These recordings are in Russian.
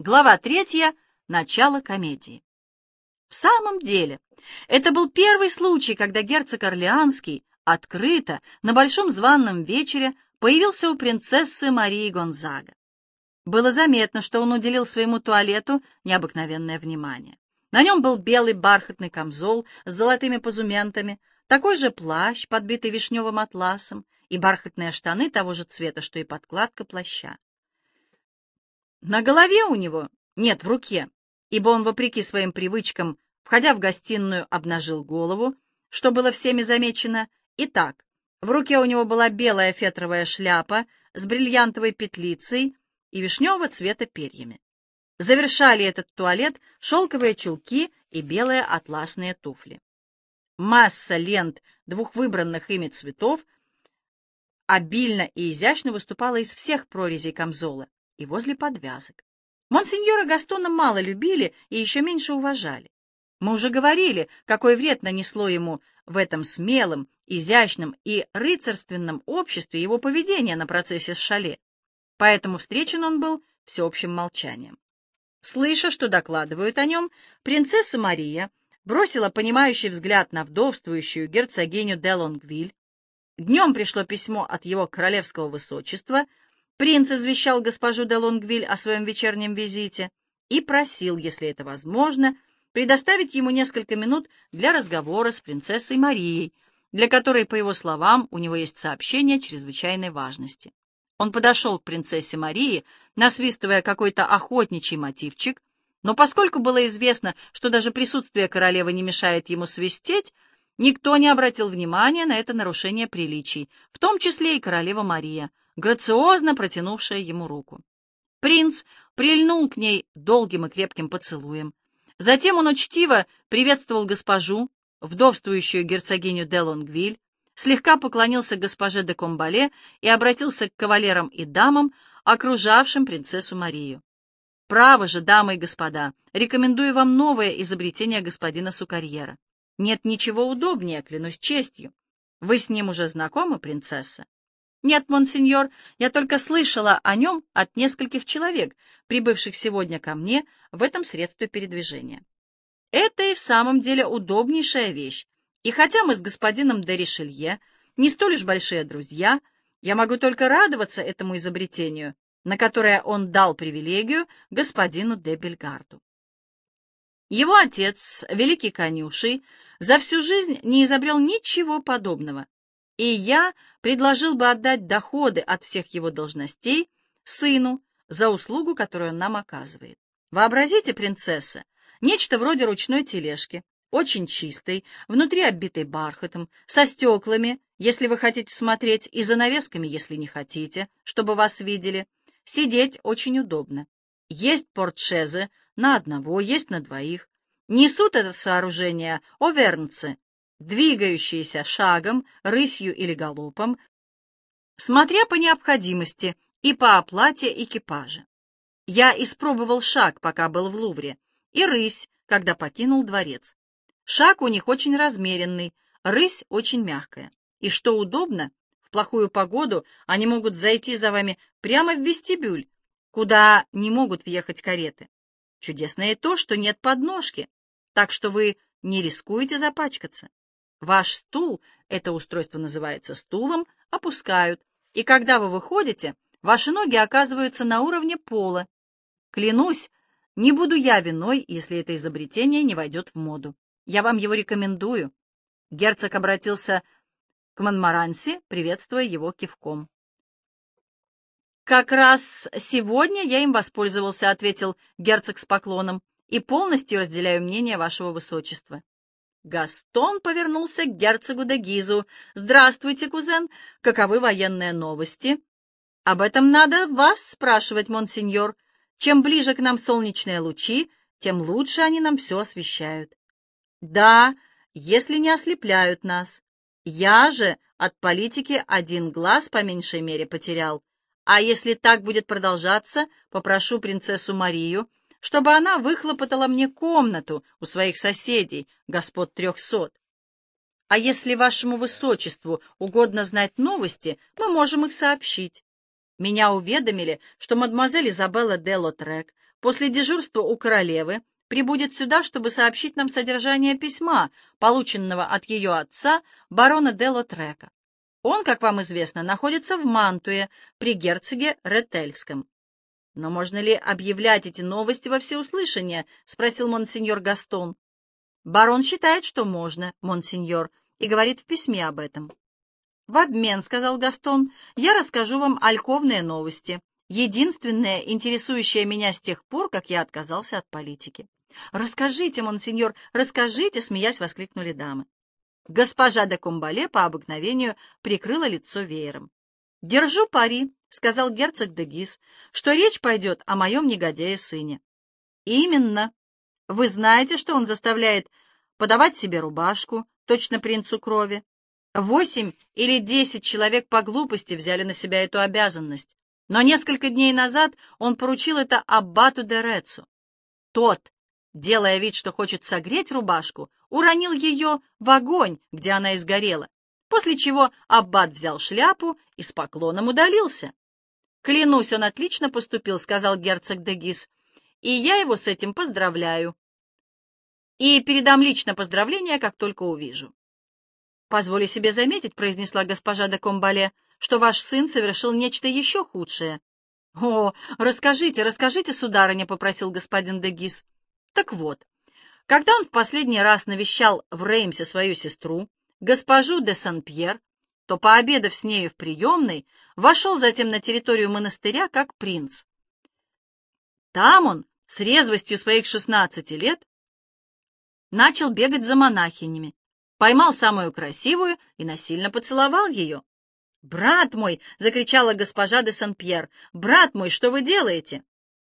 Глава третья. Начало комедии. В самом деле, это был первый случай, когда герцог Орлеанский открыто на большом званном вечере появился у принцессы Марии Гонзага. Было заметно, что он уделил своему туалету необыкновенное внимание. На нем был белый бархатный камзол с золотыми позументами, такой же плащ, подбитый вишневым атласом, и бархатные штаны того же цвета, что и подкладка плаща. На голове у него, нет, в руке, ибо он, вопреки своим привычкам, входя в гостиную, обнажил голову, что было всеми замечено. Итак, в руке у него была белая фетровая шляпа с бриллиантовой петлицей и вишневого цвета перьями. Завершали этот туалет шелковые чулки и белые атласные туфли. Масса лент двух выбранных ими цветов обильно и изящно выступала из всех прорезей камзола, и возле подвязок. Монсеньора Гастона мало любили и еще меньше уважали. Мы уже говорили, какой вред нанесло ему в этом смелом, изящном и рыцарственном обществе его поведение на процессе с шале, поэтому встречен он был всеобщим молчанием. Слыша, что докладывают о нем, принцесса Мария бросила понимающий взгляд на вдовствующую герцогиню де Лонгвиль. Днем пришло письмо от его королевского высочества — Принц извещал госпожу де Лонгвиль о своем вечернем визите и просил, если это возможно, предоставить ему несколько минут для разговора с принцессой Марией, для которой, по его словам, у него есть сообщение чрезвычайной важности. Он подошел к принцессе Марии, насвистывая какой-то охотничий мотивчик, но поскольку было известно, что даже присутствие королевы не мешает ему свистеть, никто не обратил внимания на это нарушение приличий, в том числе и королева Мария, грациозно протянувшая ему руку. Принц прильнул к ней долгим и крепким поцелуем. Затем он учтиво приветствовал госпожу, вдовствующую герцогиню де Лонгвиль, слегка поклонился госпоже де Комбале и обратился к кавалерам и дамам, окружавшим принцессу Марию. «Право же, дамы и господа, рекомендую вам новое изобретение господина Сукарьера. Нет ничего удобнее, клянусь честью. Вы с ним уже знакомы, принцесса?» «Нет, монсеньор, я только слышала о нем от нескольких человек, прибывших сегодня ко мне в этом средстве передвижения. Это и в самом деле удобнейшая вещь, и хотя мы с господином де Ришелье не столь уж большие друзья, я могу только радоваться этому изобретению, на которое он дал привилегию господину де Бельгарду. Его отец, великий конюший, за всю жизнь не изобрел ничего подобного, и я предложил бы отдать доходы от всех его должностей сыну за услугу, которую он нам оказывает. Вообразите, принцесса, нечто вроде ручной тележки, очень чистой, внутри оббитой бархатом, со стеклами, если вы хотите смотреть, и занавесками, если не хотите, чтобы вас видели. Сидеть очень удобно. Есть портшезы на одного, есть на двоих. Несут это сооружение овернцы, двигающиеся шагом, рысью или галопом, смотря по необходимости и по оплате экипажа. Я испробовал шаг, пока был в Лувре, и рысь, когда покинул дворец. Шаг у них очень размеренный, рысь очень мягкая. И что удобно, в плохую погоду они могут зайти за вами прямо в вестибюль, куда не могут въехать кареты. Чудесное то, что нет подножки, так что вы не рискуете запачкаться. Ваш стул, это устройство называется стулом, опускают, и когда вы выходите, ваши ноги оказываются на уровне пола. Клянусь, не буду я виной, если это изобретение не войдет в моду. Я вам его рекомендую. Герцог обратился к Монмаранси, приветствуя его кивком. «Как раз сегодня я им воспользовался», — ответил герцог с поклоном, «и полностью разделяю мнение вашего высочества». Гастон повернулся к герцогу де Гизу. «Здравствуйте, кузен! Каковы военные новости?» «Об этом надо вас спрашивать, монсеньор. Чем ближе к нам солнечные лучи, тем лучше они нам все освещают». «Да, если не ослепляют нас. Я же от политики один глаз по меньшей мере потерял. А если так будет продолжаться, попрошу принцессу Марию чтобы она выхлопотала мне комнату у своих соседей, господ трехсот. А если вашему высочеству угодно знать новости, мы можем их сообщить. Меня уведомили, что мадемуазель Изабелла де Лотрек после дежурства у королевы прибудет сюда, чтобы сообщить нам содержание письма, полученного от ее отца, барона де Лотрека. Он, как вам известно, находится в Мантуе при герцоге Ретельском. «Но можно ли объявлять эти новости во всеуслышание?» — спросил монсеньор Гастон. «Барон считает, что можно, монсеньор, и говорит в письме об этом». «В обмен, — сказал Гастон, — я расскажу вам альковные новости, единственное, интересующее меня с тех пор, как я отказался от политики». «Расскажите, монсеньор, расскажите!» — смеясь воскликнули дамы. Госпожа де Кумбале по обыкновению прикрыла лицо веером. «Держу пари», — сказал герцог де Гис, — «что речь пойдет о моем негодяе-сыне». «Именно. Вы знаете, что он заставляет подавать себе рубашку, точно принцу крови, Восемь или десять человек по глупости взяли на себя эту обязанность, но несколько дней назад он поручил это аббату де Рецу. Тот, делая вид, что хочет согреть рубашку, уронил ее в огонь, где она изгорела, после чего аббат взял шляпу и с поклоном удалился. «Клянусь, он отлично поступил», — сказал герцог де Гис, — «и я его с этим поздравляю. И передам лично поздравления, как только увижу». «Позволю себе заметить», — произнесла госпожа де Комбале, «что ваш сын совершил нечто еще худшее». «О, расскажите, расскажите, сударыня», — попросил господин де Гис. «Так вот, когда он в последний раз навещал в Реймсе свою сестру, госпожу де Сан-Пьер, то, пообедав с нею в приемной, вошел затем на территорию монастыря как принц. Там он, с резвостью своих шестнадцати лет, начал бегать за монахинями, поймал самую красивую и насильно поцеловал ее. «Брат мой!» — закричала госпожа де Сан-Пьер. «Брат мой, что вы делаете?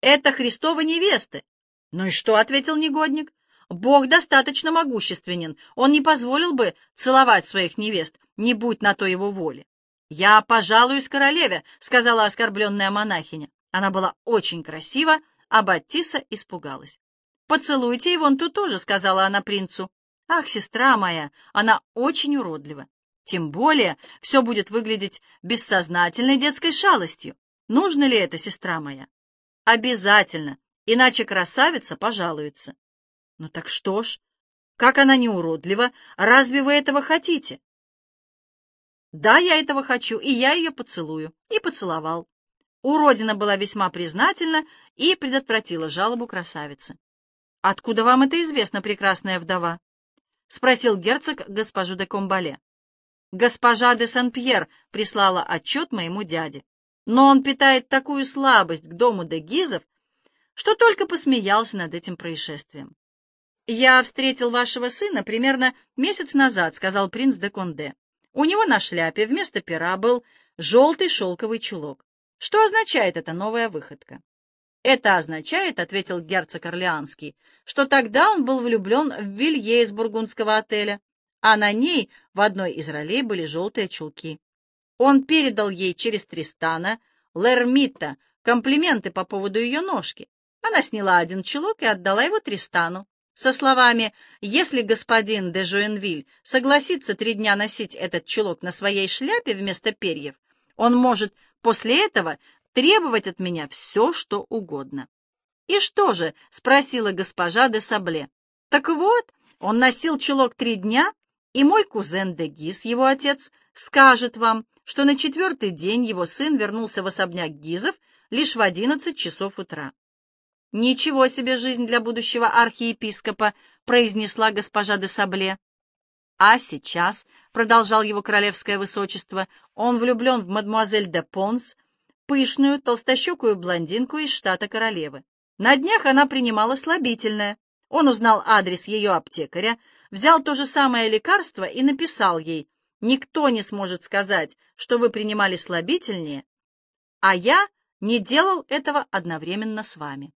Это Христова невеста!» «Ну и что?» — ответил негодник. «Бог достаточно могущественен. Он не позволил бы целовать своих невест, не будь на то его воли». «Я пожалуюсь королеве», — сказала оскорбленная монахиня. Она была очень красива, а Баттиса испугалась. «Поцелуйте его вон тут тоже», — сказала она принцу. Ах, сестра моя, она очень уродлива. Тем более все будет выглядеть бессознательной детской шалостью. Нужно ли это, сестра моя? Обязательно, иначе красавица пожалуется. Ну так что ж, как она не уродлива, разве вы этого хотите? Да, я этого хочу, и я ее поцелую. И поцеловал. Уродина была весьма признательна и предотвратила жалобу красавицы. Откуда вам это известно, прекрасная вдова? — спросил герцог госпожу де Комбале. «Госпожа де Сен-Пьер прислала отчет моему дяде, но он питает такую слабость к дому де Гизов, что только посмеялся над этим происшествием. «Я встретил вашего сына примерно месяц назад», — сказал принц де Конде. «У него на шляпе вместо пера был желтый шелковый чулок. Что означает эта новая выходка?» «Это означает, — ответил герцог Орлеанский, — что тогда он был влюблен в Вилье из бургундского отеля, а на ней в одной из ролей были желтые чулки. Он передал ей через Тристана, Лермита, комплименты по поводу ее ножки. Она сняла один чулок и отдала его Тристану, со словами «Если господин де Жуэнвиль согласится три дня носить этот чулок на своей шляпе вместо перьев, он может после этого требовать от меня все, что угодно. «И что же?» — спросила госпожа де Сабле. «Так вот, он носил чулок три дня, и мой кузен де Гиз, его отец, скажет вам, что на четвертый день его сын вернулся в особняк Гизов лишь в одиннадцать часов утра. «Ничего себе жизнь для будущего архиепископа!» — произнесла госпожа де Сабле. «А сейчас», — продолжал его королевское высочество, — «он влюблен в мадемуазель де Понс, пышную, толстощекую блондинку из штата королевы. На днях она принимала слабительное. Он узнал адрес ее аптекаря, взял то же самое лекарство и написал ей, «Никто не сможет сказать, что вы принимали слабительнее, а я не делал этого одновременно с вами».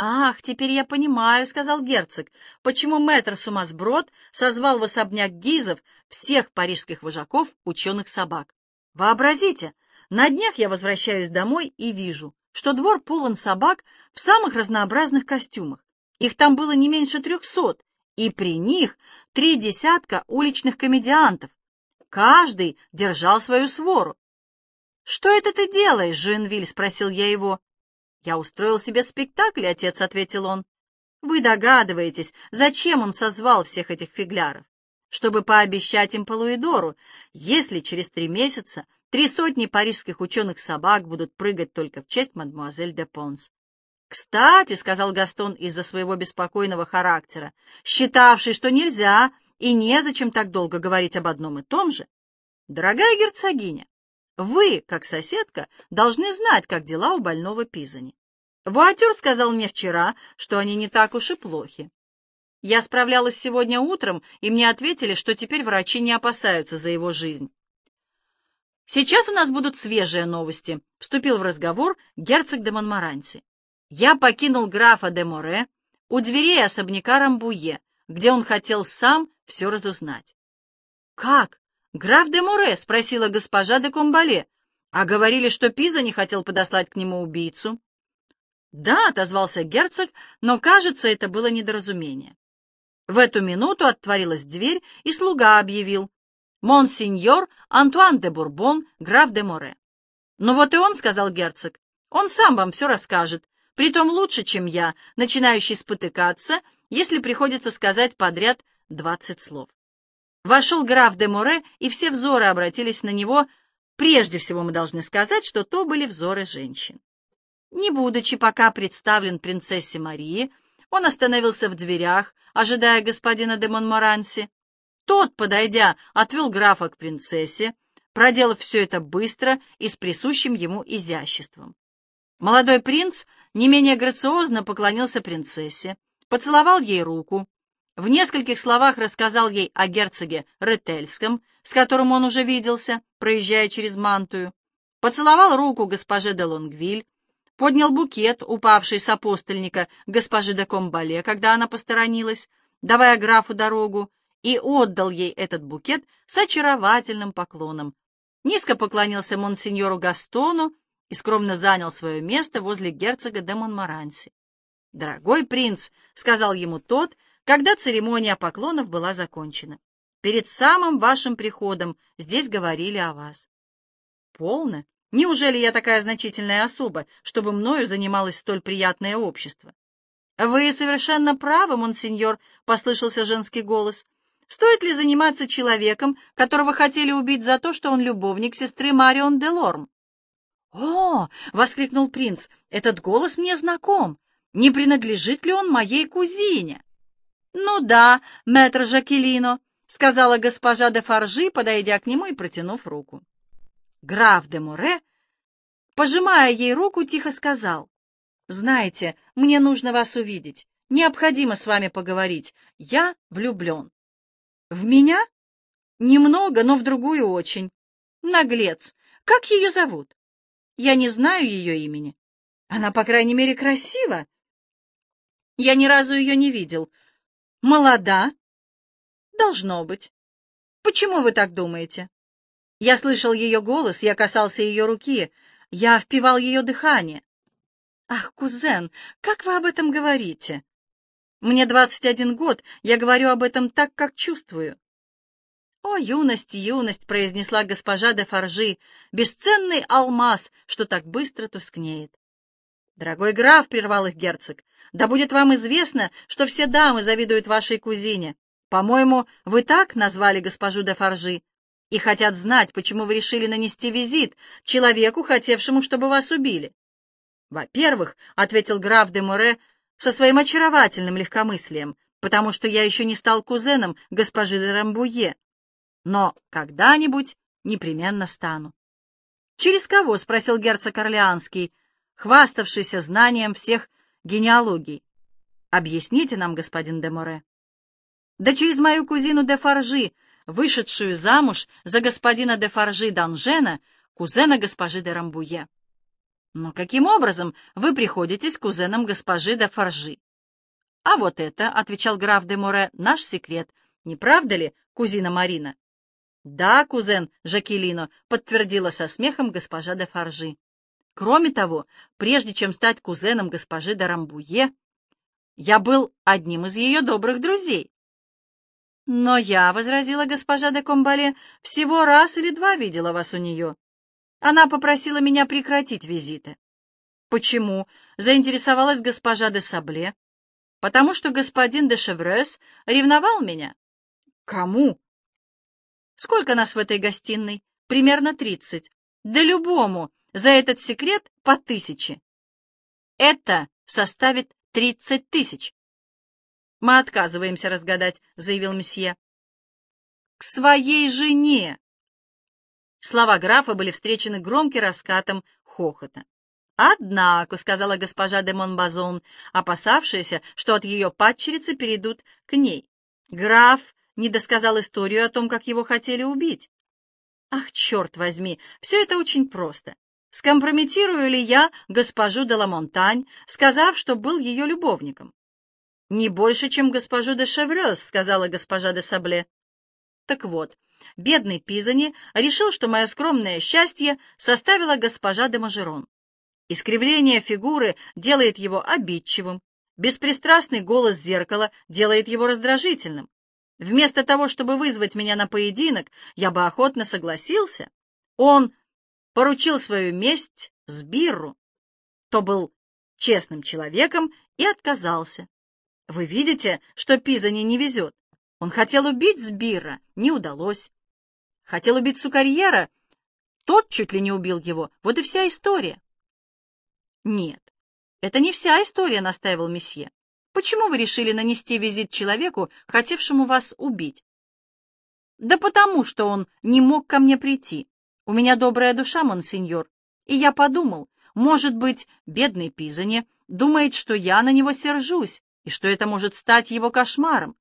«Ах, теперь я понимаю», — сказал герцог, «почему мэтр Сумасброд созвал в особняк Гизов всех парижских вожаков ученых собак. Вообразите, на днях я возвращаюсь домой и вижу, что двор полон собак в самых разнообразных костюмах. Их там было не меньше трехсот, и при них три десятка уличных комедиантов. Каждый держал свою свору. «Что это ты делаешь, Жуэнвиль?» — спросил я его. «Я устроил себе спектакль, отец», — ответил он. «Вы догадываетесь, зачем он созвал всех этих фигляров? Чтобы пообещать им Полуидору, если через три месяца три сотни парижских ученых-собак будут прыгать только в честь мадемуазель де Понс. «Кстати», — сказал Гастон из-за своего беспокойного характера, считавший, что нельзя и незачем так долго говорить об одном и том же, «Дорогая герцогиня, вы, как соседка, должны знать, как дела у больного Пизани. Вуатюр сказал мне вчера, что они не так уж и плохи. Я справлялась сегодня утром, и мне ответили, что теперь врачи не опасаются за его жизнь. Сейчас у нас будут свежие новости, — вступил в разговор герцог де Монмаранси. Я покинул графа де Море у дверей особняка Рамбуе, где он хотел сам все разузнать. «Как? Граф де Море?» — спросила госпожа де Комбале. «А говорили, что Пиза не хотел подослать к нему убийцу». «Да», — отозвался герцог, но, кажется, это было недоразумение. В эту минуту отворилась дверь, и слуга объявил. «Монсеньор Антуан де Бурбон, граф де Море». «Ну вот и он», — сказал герцог. «Он сам вам все расскажет, притом лучше, чем я, начинающий спотыкаться, если приходится сказать подряд двадцать слов. Вошел граф де Море, и все взоры обратились на него. Прежде всего мы должны сказать, что то были взоры женщин. Не будучи пока представлен принцессе Марии, он остановился в дверях, ожидая господина де Монморанси. Тот, подойдя, отвел графа к принцессе, проделав все это быстро и с присущим ему изяществом. Молодой принц не менее грациозно поклонился принцессе, поцеловал ей руку, в нескольких словах рассказал ей о герцоге Ретельском, с которым он уже виделся, проезжая через Мантую, поцеловал руку госпоже де Лонгвиль, поднял букет, упавший с апостольника госпожи де Комбале, когда она посторонилась, давая графу дорогу, и отдал ей этот букет с очаровательным поклоном. Низко поклонился монсеньору Гастону, и скромно занял свое место возле герцога де Монмаранси. «Дорогой принц», — сказал ему тот, когда церемония поклонов была закончена, — «перед самым вашим приходом здесь говорили о вас». «Полно? Неужели я такая значительная особа, чтобы мною занималось столь приятное общество?» «Вы совершенно правы, монсеньор», — послышался женский голос. «Стоит ли заниматься человеком, которого хотели убить за то, что он любовник сестры Марион де Лорм?» «О!» — воскликнул принц. «Этот голос мне знаком. Не принадлежит ли он моей кузине?» «Ну да, мэтр Жакелино», — сказала госпожа де Фаржи, подойдя к нему и протянув руку. Граф де Море, пожимая ей руку, тихо сказал. «Знаете, мне нужно вас увидеть. Необходимо с вами поговорить. Я влюблен». «В меня?» «Немного, но в другую очень. Наглец. Как ее зовут?» Я не знаю ее имени. Она, по крайней мере, красива. Я ни разу ее не видел. Молода? Должно быть. Почему вы так думаете? Я слышал ее голос, я касался ее руки, я впивал ее дыхание. Ах, кузен, как вы об этом говорите? Мне двадцать один год, я говорю об этом так, как чувствую. «О, юность, юность!» — произнесла госпожа де Фаржи, «бесценный алмаз, что так быстро тускнеет». «Дорогой граф», — прервал их герцог, — «да будет вам известно, что все дамы завидуют вашей кузине. По-моему, вы так назвали госпожу де Фаржи и хотят знать, почему вы решили нанести визит человеку, хотевшему, чтобы вас убили». «Во-первых», — ответил граф де Море со своим очаровательным легкомыслием, «потому что я еще не стал кузеном госпожи де Рамбуе, но когда-нибудь непременно стану. «Через кого?» — спросил герцог Орлеанский, хваставшийся знанием всех генеалогий. «Объясните нам, господин де Море». «Да через мою кузину де Фаржи, вышедшую замуж за господина де Фаржи Данжена, кузена госпожи де Рамбуе». «Но каким образом вы приходитесь к кузенам госпожи де Фаржи?» «А вот это», — отвечал граф де Море, — «наш секрет. Не правда ли, кузина Марина?» «Да, кузен Жакелино», — подтвердила со смехом госпожа де Фаржи. «Кроме того, прежде чем стать кузеном госпожи де Рамбуе, я был одним из ее добрых друзей». «Но я», — возразила госпожа де Комбале, — «всего раз или два видела вас у нее». Она попросила меня прекратить визиты. Почему? Заинтересовалась госпожа де Сабле. Потому что господин де Шеврес ревновал меня. Кому? Сколько нас в этой гостиной? Примерно тридцать. Да любому за этот секрет по тысяче. Это составит тридцать тысяч. Мы отказываемся разгадать, заявил месье. К своей жене. Слова графа были встречены громким раскатом хохота. «Однако», — сказала госпожа де Монбазон, опасавшаяся, что от ее падчерицы перейдут к ней, граф не досказал историю о том, как его хотели убить. «Ах, черт возьми, все это очень просто. Скомпрометирую ли я госпожу де Ламонтань, сказав, что был ее любовником?» «Не больше, чем госпожу де Шеврёс», — сказала госпожа де Сабле. «Так вот, бедный Пизани решил, что мое скромное счастье составила госпожа де Мажерон. Искривление фигуры делает его обидчивым, беспристрастный голос зеркала делает его раздражительным. Вместо того, чтобы вызвать меня на поединок, я бы охотно согласился. Он поручил свою месть Сбирру, то был честным человеком и отказался. Вы видите, что Пизани не везет. Он хотел убить Сбирра, не удалось. Хотел убить Сукарьера, тот чуть ли не убил его. Вот и вся история. «Нет, это не вся история», — настаивал месье. «Почему вы решили нанести визит человеку, хотевшему вас убить?» «Да потому, что он не мог ко мне прийти. У меня добрая душа, монсеньор, и я подумал, может быть, бедный Пизани думает, что я на него сержусь, и что это может стать его кошмаром.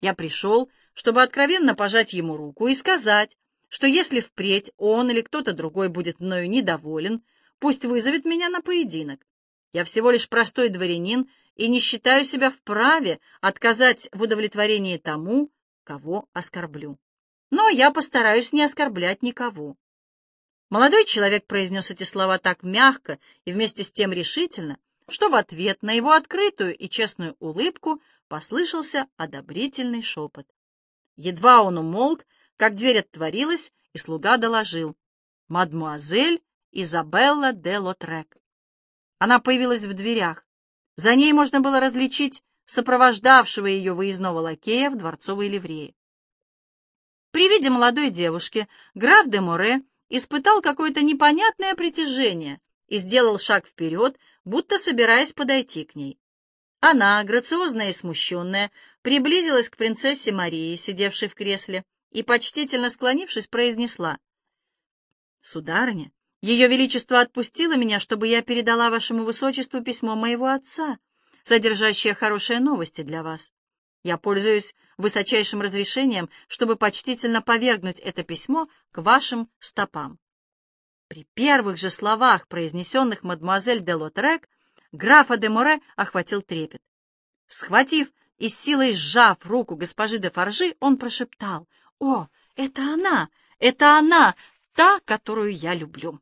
Я пришел, чтобы откровенно пожать ему руку и сказать, что если впредь он или кто-то другой будет мною недоволен, Пусть вызовет меня на поединок. Я всего лишь простой дворянин и не считаю себя вправе отказать в удовлетворении тому, кого оскорблю. Но я постараюсь не оскорблять никого. Молодой человек произнес эти слова так мягко и вместе с тем решительно, что в ответ на его открытую и честную улыбку послышался одобрительный шепот. Едва он умолк, как дверь отворилась, и слуга доложил. «Мадмуазель Изабелла де Лотрек. Она появилась в дверях. За ней можно было различить сопровождавшего ее выездного лакея в дворцовой ливрее. При виде молодой девушки граф де Море испытал какое-то непонятное притяжение и сделал шаг вперед, будто собираясь подойти к ней. Она, грациозная и смущенная, приблизилась к принцессе Марии, сидевшей в кресле, и, почтительно склонившись, произнесла. «Сударыня, ее Величество отпустило меня, чтобы я передала вашему высочеству письмо моего отца, содержащее хорошие новости для вас. Я пользуюсь высочайшим разрешением, чтобы почтительно повергнуть это письмо к вашим стопам. При первых же словах, произнесенных мадемуазель де Лотрек, графа де Море охватил трепет. Схватив и с силой сжав руку госпожи де Фаржи, он прошептал, «О, это она! Это она! Та, которую я люблю!»